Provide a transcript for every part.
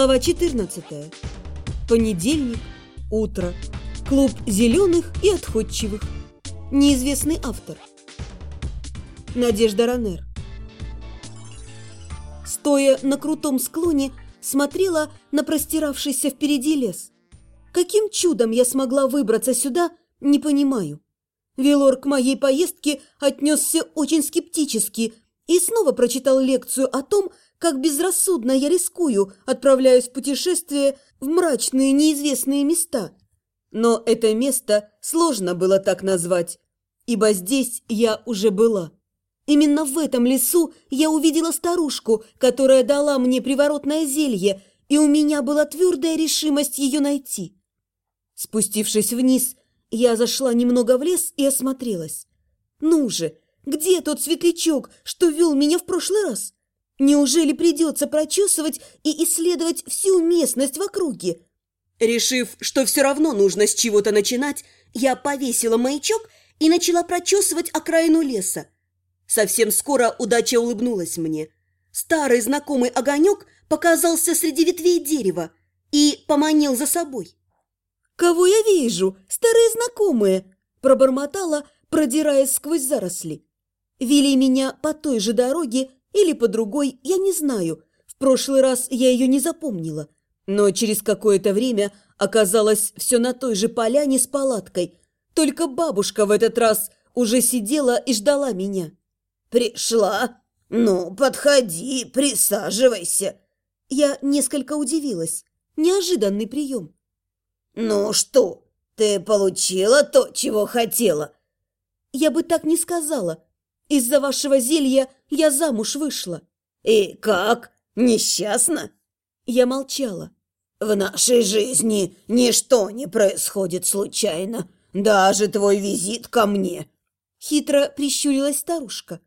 Глава 14. Понедельник. Утро. Клуб зеленых и отходчивых. Неизвестный автор. Надежда Ранер. Стоя на крутом склоне, смотрела на простиравшийся впереди лес. Каким чудом я смогла выбраться сюда, не понимаю. Велор к моей поездке отнесся очень скептически и снова прочитал лекцию о том, как безрассудно я рискую, отправляясь в путешествие в мрачные неизвестные места. Но это место сложно было так назвать, ибо здесь я уже была. Именно в этом лесу я увидела старушку, которая дала мне приворотное зелье, и у меня была твердая решимость ее найти. Спустившись вниз, я зашла немного в лес и осмотрелась. Ну же, где тот светлячок, что вел меня в прошлый раз? Неужели придется прочесывать и исследовать всю местность в округе? Решив, что все равно нужно с чего-то начинать, я повесила маячок и начала прочесывать окраину леса. Совсем скоро удача улыбнулась мне. Старый знакомый огонек показался среди ветвей дерева и поманил за собой. «Кого я вижу? Старые знакомые!» – пробормотала, продираясь сквозь заросли. Вели меня по той же дороге, или по другой, я не знаю. В прошлый раз я ее не запомнила. Но через какое-то время оказалось все на той же поляне с палаткой. Только бабушка в этот раз уже сидела и ждала меня. «Пришла? Ну, подходи, присаживайся». Я несколько удивилась. Неожиданный прием. «Ну что, ты получила то, чего хотела?» «Я бы так не сказала. Из-за вашего зелья я замуж вышла». «И как? Несчастна?» Я молчала. «В нашей жизни ничто не происходит случайно, даже твой визит ко мне». Хитро прищурилась старушка.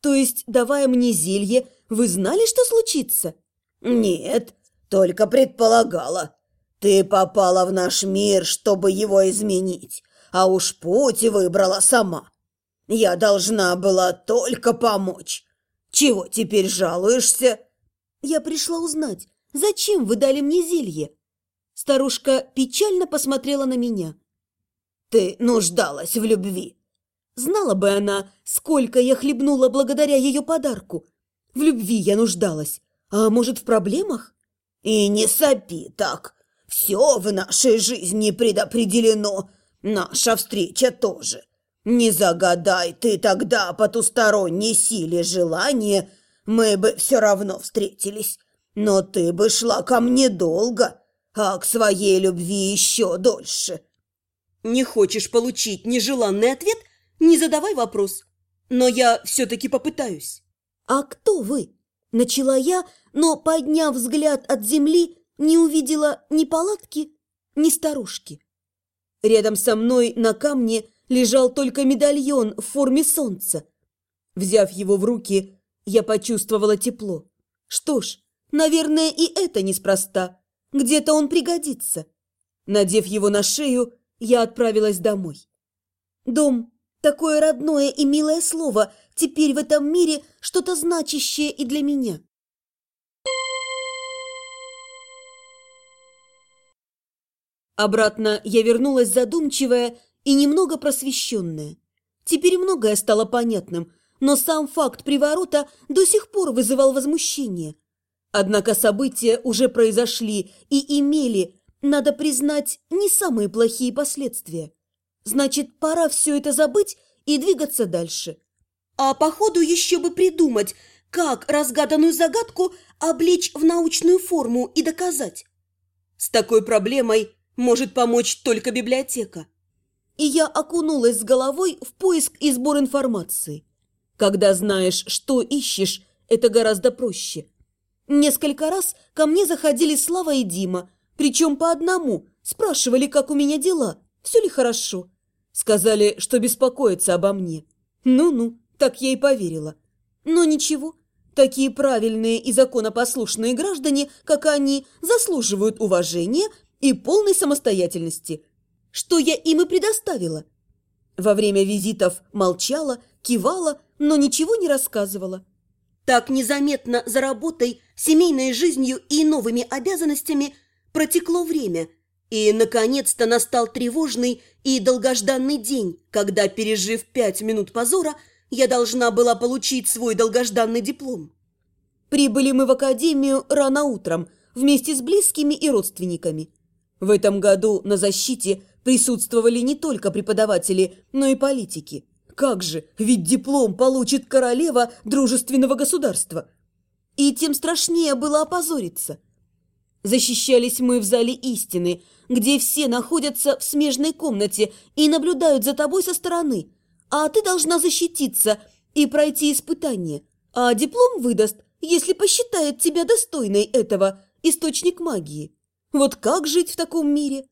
«То есть, давая мне зелье, вы знали, что случится?» «Нет, только предполагала. Ты попала в наш мир, чтобы его изменить, а уж путь выбрала сама. Я должна была только помочь. Чего теперь жалуешься?» «Я пришла узнать, зачем вы дали мне зелье?» Старушка печально посмотрела на меня. «Ты нуждалась в любви». Знала бы она, сколько я хлебнула благодаря ее подарку. В любви я нуждалась. А может, в проблемах? И не сопи так. Все в нашей жизни предопределено. Наша встреча тоже. Не загадай ты тогда потусторонней силе желания, мы бы все равно встретились. Но ты бы шла ко мне долго, а к своей любви еще дольше. Не хочешь получить нежеланный ответ? Не задавай вопрос. Но я все-таки попытаюсь. А кто вы? Начала я, но, подняв взгляд от земли, не увидела ни палатки, ни старушки. Рядом со мной на камне – лежал только медальон в форме солнца. Взяв его в руки, я почувствовала тепло. Что ж, наверное, и это неспроста. Где-то он пригодится. Надев его на шею, я отправилась домой. Дом – такое родное и милое слово, теперь в этом мире что-то значащее и для меня. Обратно я вернулась задумчивая и немного просвещенная. Теперь многое стало понятным, но сам факт приворота до сих пор вызывал возмущение. Однако события уже произошли и имели, надо признать, не самые плохие последствия. Значит, пора все это забыть и двигаться дальше. А походу еще бы придумать, как разгаданную загадку облечь в научную форму и доказать. С такой проблемой может помочь только библиотека и я окунулась с головой в поиск и сбор информации. Когда знаешь, что ищешь, это гораздо проще. Несколько раз ко мне заходили Слава и Дима, причем по одному, спрашивали, как у меня дела, все ли хорошо. Сказали, что беспокоятся обо мне. Ну-ну, так я и поверила. Но ничего, такие правильные и законопослушные граждане, как они, заслуживают уважения и полной самостоятельности – что я им и предоставила. Во время визитов молчала, кивала, но ничего не рассказывала. Так незаметно за работой, семейной жизнью и новыми обязанностями протекло время, и, наконец-то, настал тревожный и долгожданный день, когда, пережив пять минут позора, я должна была получить свой долгожданный диплом. Прибыли мы в академию рано утром, вместе с близкими и родственниками. В этом году на защите присутствовали не только преподаватели, но и политики. Как же, ведь диплом получит королева дружественного государства. И тем страшнее было опозориться. Защищались мы в зале истины, где все находятся в смежной комнате и наблюдают за тобой со стороны. А ты должна защититься и пройти испытание. А диплом выдаст, если посчитает тебя достойной этого, источник магии. Вот как жить в таком мире?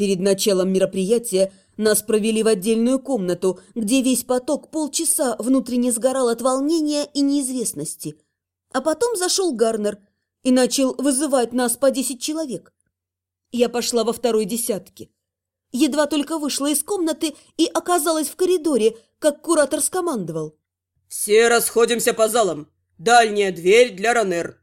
Перед началом мероприятия нас провели в отдельную комнату, где весь поток полчаса внутренне сгорал от волнения и неизвестности. А потом зашел Гарнер и начал вызывать нас по десять человек. Я пошла во второй десятке. Едва только вышла из комнаты и оказалась в коридоре, как куратор скомандовал. «Все расходимся по залам. Дальняя дверь для Ранер».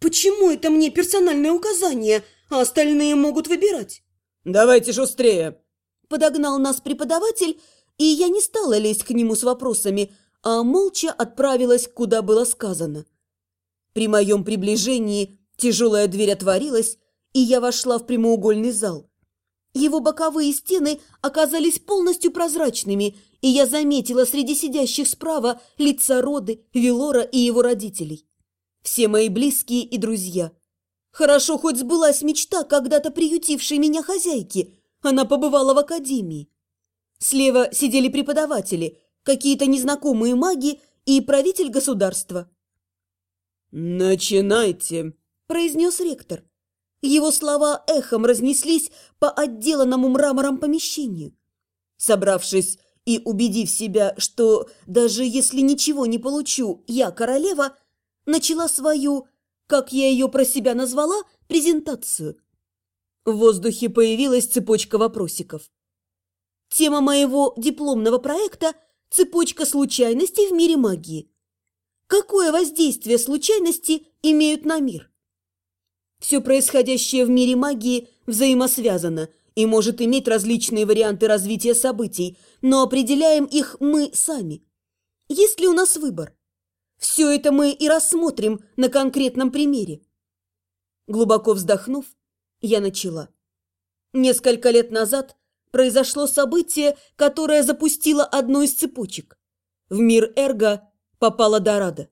«Почему это мне персональное указание, а остальные могут выбирать?» «Давайте шустрее!» Подогнал нас преподаватель, и я не стала лезть к нему с вопросами, а молча отправилась, куда было сказано. При моем приближении тяжелая дверь отворилась, и я вошла в прямоугольный зал. Его боковые стены оказались полностью прозрачными, и я заметила среди сидящих справа лица Роды, Велора и его родителей. Все мои близкие и друзья. Хорошо хоть сбылась мечта когда-то приютившей меня хозяйки – она побывала в академии. Слева сидели преподаватели, какие-то незнакомые маги и правитель государства. «Начинайте», – произнес ректор. Его слова эхом разнеслись по отделанному мрамором помещению. Собравшись и убедив себя, что даже если ничего не получу, я королева, начала свою, как я ее про себя назвала, презентацию – в воздухе появилась цепочка вопросиков. Тема моего дипломного проекта – цепочка случайностей в мире магии. Какое воздействие случайности имеют на мир? Все происходящее в мире магии взаимосвязано и может иметь различные варианты развития событий, но определяем их мы сами. Есть ли у нас выбор? Все это мы и рассмотрим на конкретном примере. Глубоко вздохнув, я начала. Несколько лет назад произошло событие, которое запустило одну из цепочек. В мир Эрго попала Дорадо.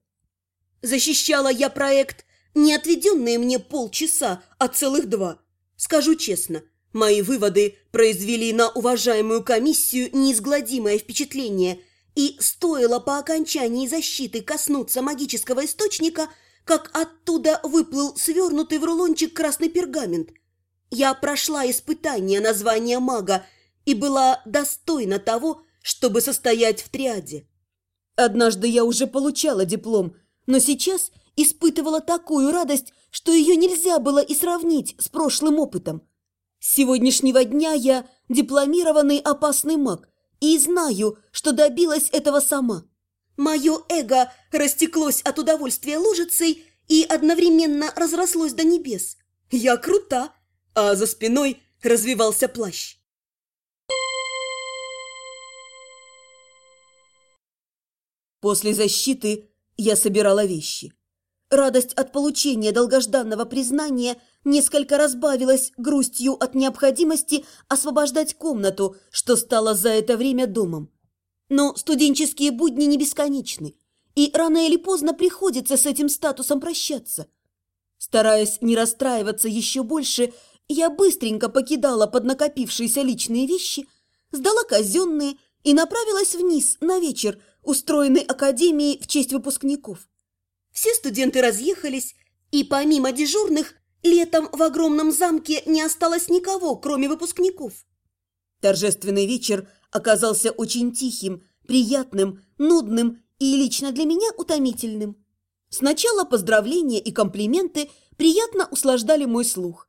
Защищала я проект не отведенные мне полчаса, а целых два. Скажу честно, мои выводы произвели на уважаемую комиссию неизгладимое впечатление, и стоило по окончании защиты коснуться магического источника – как оттуда выплыл свернутый в рулончик красный пергамент. Я прошла испытание названия мага и была достойна того, чтобы состоять в триаде. Однажды я уже получала диплом, но сейчас испытывала такую радость, что ее нельзя было и сравнить с прошлым опытом. С сегодняшнего дня я дипломированный опасный маг и знаю, что добилась этого сама. Мое эго растеклось от удовольствия лужицей и одновременно разрослось до небес. Я крута, а за спиной развивался плащ. После защиты я собирала вещи. Радость от получения долгожданного признания несколько разбавилась грустью от необходимости освобождать комнату, что стало за это время домом. Но студенческие будни не бесконечны, и рано или поздно приходится с этим статусом прощаться. Стараясь не расстраиваться еще больше, я быстренько покидала поднакопившиеся личные вещи, сдала казенные и направилась вниз на вечер, устроенный академией в честь выпускников. Все студенты разъехались, и помимо дежурных, летом в огромном замке не осталось никого, кроме выпускников. Торжественный вечер оказался очень тихим, приятным, нудным и лично для меня утомительным. Сначала поздравления и комплименты приятно услаждали мой слух.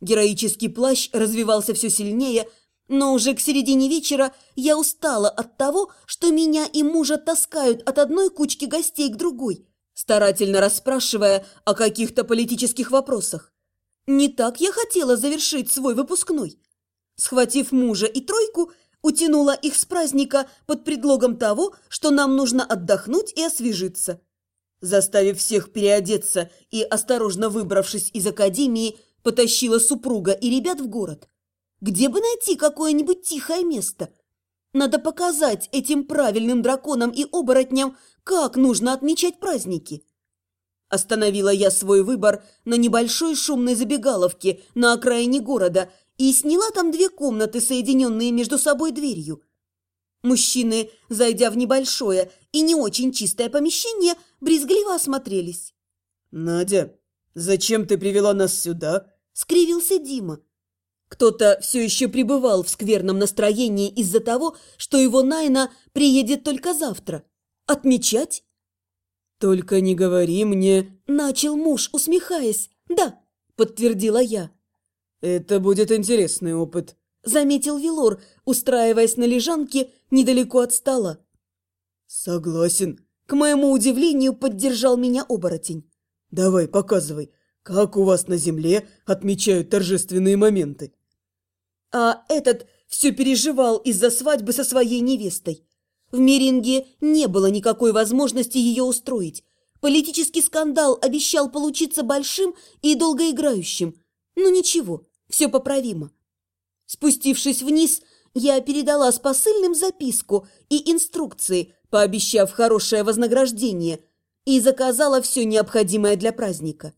Героический плащ развивался все сильнее, но уже к середине вечера я устала от того, что меня и мужа таскают от одной кучки гостей к другой, старательно расспрашивая о каких-то политических вопросах. Не так я хотела завершить свой выпускной. Схватив мужа и тройку, утянула их с праздника под предлогом того, что нам нужно отдохнуть и освежиться. Заставив всех переодеться и, осторожно выбравшись из академии, потащила супруга и ребят в город. Где бы найти какое-нибудь тихое место? Надо показать этим правильным драконам и оборотням, как нужно отмечать праздники. Остановила я свой выбор на небольшой шумной забегаловке на окраине города и сняла там две комнаты, соединенные между собой дверью. Мужчины, зайдя в небольшое и не очень чистое помещение, брезгливо осмотрелись. «Надя, зачем ты привела нас сюда?» – скривился Дима. Кто-то все еще пребывал в скверном настроении из-за того, что его Найна приедет только завтра. Отмечать? «Только не говори мне...» – начал муж, усмехаясь. «Да», – подтвердила я. «Это будет интересный опыт», – заметил Вилор, устраиваясь на лежанке недалеко от стола. «Согласен», – к моему удивлению поддержал меня оборотень. «Давай, показывай, как у вас на земле отмечают торжественные моменты?» А этот все переживал из-за свадьбы со своей невестой. В Меринге не было никакой возможности ее устроить. Политический скандал обещал получиться большим и долгоиграющим. Но ничего, все поправимо. Спустившись вниз, я передала с посыльным записку и инструкции, пообещав хорошее вознаграждение, и заказала все необходимое для праздника.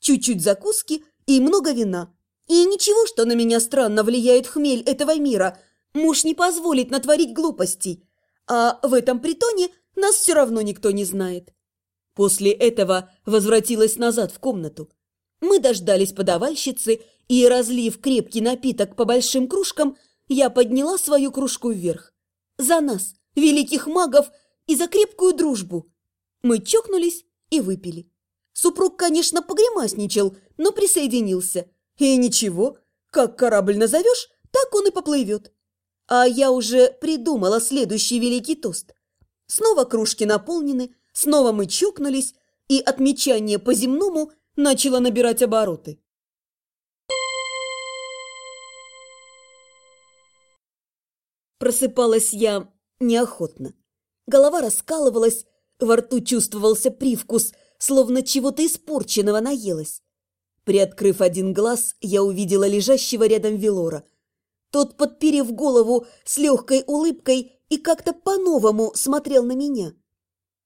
Чуть-чуть закуски и много вина. И ничего, что на меня странно влияет хмель этого мира. Муж не позволит натворить глупостей. А в этом притоне нас все равно никто не знает. После этого возвратилась назад в комнату. Мы дождались подавальщицы, и, разлив крепкий напиток по большим кружкам, я подняла свою кружку вверх. За нас, великих магов, и за крепкую дружбу. Мы чокнулись и выпили. Супруг, конечно, погремасничал, но присоединился. И ничего, как корабль назовешь, так он и поплывет. А я уже придумала следующий великий тост. Снова кружки наполнены, снова мы чокнулись, и отмечание по-земному начало набирать обороты. Просыпалась я неохотно. Голова раскалывалась, во рту чувствовался привкус, словно чего-то испорченного наелась. Приоткрыв один глаз, я увидела лежащего рядом Велора. Тот, подперев голову с легкой улыбкой и как-то по-новому смотрел на меня.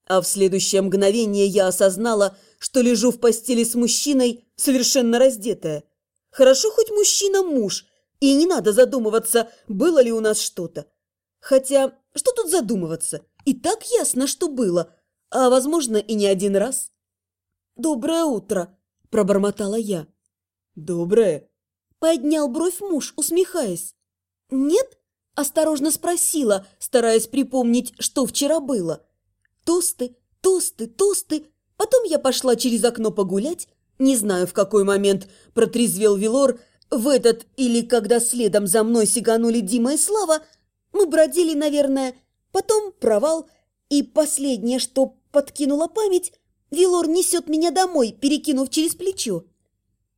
А в следующее мгновение я осознала, что лежу в постели с мужчиной, совершенно раздетая. Хорошо хоть мужчина муж, и не надо задумываться, было ли у нас что-то. Хотя, что тут задумываться? И так ясно, что было, а, возможно, и не один раз. «Доброе утро!» – пробормотала я. «Доброе!» – поднял бровь муж, усмехаясь. «Нет?» – осторожно спросила, стараясь припомнить, что вчера было. Тосты, тосты, тосты. Потом я пошла через окно погулять. Не знаю, в какой момент протрезвел Вилор, в этот или когда следом за мной сиганули Дима и Слава, мы бродили, наверное, потом провал, и последнее, что подкинула память, Вилор несет меня домой, перекинув через плечо.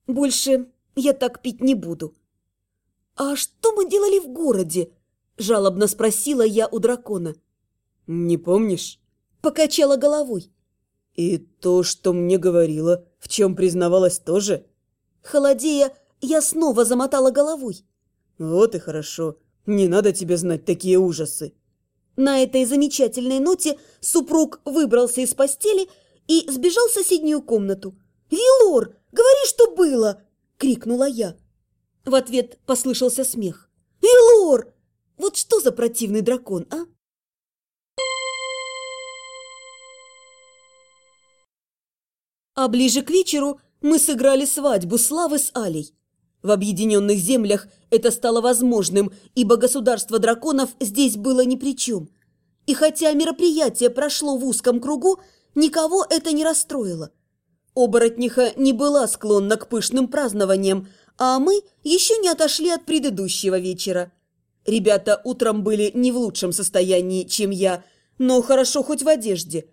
Больше я так пить не буду. «А что мы делали в городе?» – жалобно спросила я у дракона. «Не помнишь?» – покачала головой. «И то, что мне говорила, в чем признавалась тоже?» Холодея, я снова замотала головой. «Вот и хорошо. Не надо тебе знать такие ужасы». На этой замечательной ноте супруг выбрался из постели и сбежал в соседнюю комнату. «Вилор, говори, что было!» – крикнула я. В ответ послышался смех. «Вилор! Вот что за противный дракон, а?» А ближе к вечеру мы сыграли свадьбу Славы с Алей. В объединенных землях это стало возможным, ибо государство драконов здесь было ни при чем. И хотя мероприятие прошло в узком кругу, никого это не расстроило. Оборотниха не была склонна к пышным празднованиям, а мы еще не отошли от предыдущего вечера. Ребята утром были не в лучшем состоянии, чем я, но хорошо хоть в одежде.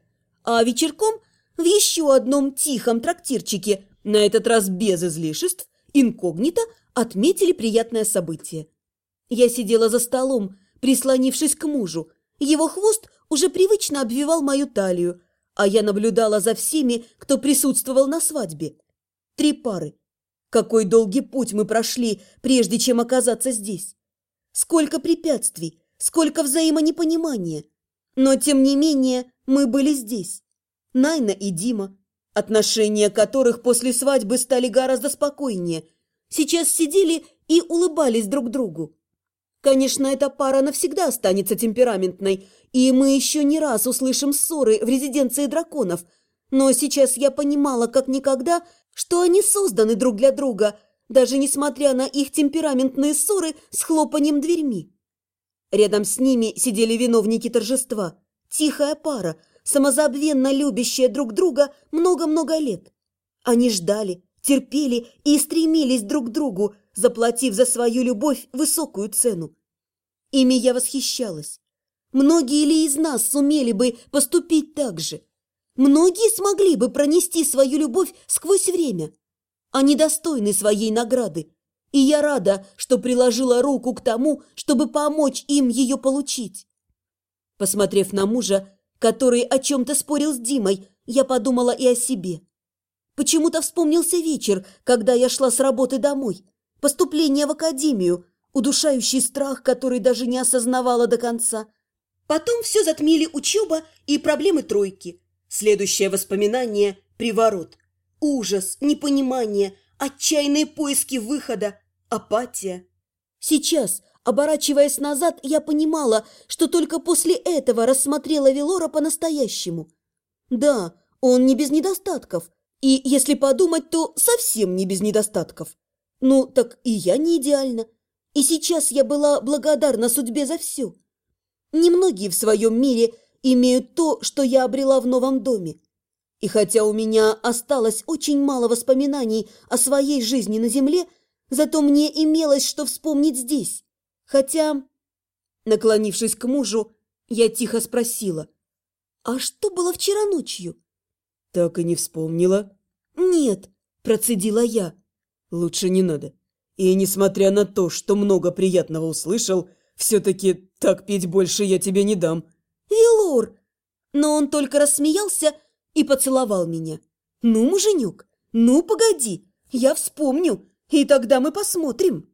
А вечерком в еще одном тихом трактирчике, на этот раз без излишеств, инкогнито отметили приятное событие. Я сидела за столом, прислонившись к мужу. Его хвост уже привычно обвивал мою талию, а я наблюдала за всеми, кто присутствовал на свадьбе. Три пары. Какой долгий путь мы прошли, прежде чем оказаться здесь. Сколько препятствий, сколько взаимонепонимания. Но, тем не менее, мы были здесь. Найна и Дима, отношения которых после свадьбы стали гораздо спокойнее, сейчас сидели и улыбались друг другу. Конечно, эта пара навсегда останется темпераментной, и мы еще не раз услышим ссоры в резиденции драконов, но сейчас я понимала как никогда, что они созданы друг для друга, даже несмотря на их темпераментные ссоры с хлопанием дверьми. Рядом с ними сидели виновники торжества, тихая пара, самозабвенно любящая друг друга много-много лет. Они ждали, терпели и стремились друг к другу, заплатив за свою любовь высокую цену. Ими я восхищалась. Многие ли из нас сумели бы поступить так же? Многие смогли бы пронести свою любовь сквозь время. Они достойны своей награды, и я рада, что приложила руку к тому, чтобы помочь им ее получить. Посмотрев на мужа, который о чем-то спорил с Димой, я подумала и о себе. Почему-то вспомнился вечер, когда я шла с работы домой, поступление в академию, удушающий страх, который даже не осознавала до конца. Потом все затмили учеба и проблемы тройки – Следующее воспоминание – приворот. Ужас, непонимание, отчаянные поиски выхода, апатия. Сейчас, оборачиваясь назад, я понимала, что только после этого рассмотрела Велора по-настоящему. Да, он не без недостатков, и, если подумать, то совсем не без недостатков. Ну, так и я не идеальна. И сейчас я была благодарна судьбе за все. Немногие в своем мире – имеют то, что я обрела в новом доме. И хотя у меня осталось очень мало воспоминаний о своей жизни на земле, зато мне имелось что вспомнить здесь. Хотя, наклонившись к мужу, я тихо спросила, «А что было вчера ночью?» «Так и не вспомнила?» «Нет», – процедила я. «Лучше не надо. И несмотря на то, что много приятного услышал, все-таки так петь больше я тебе не дам». «Велор!» Но он только рассмеялся и поцеловал меня. «Ну, муженек, ну, погоди, я вспомню, и тогда мы посмотрим».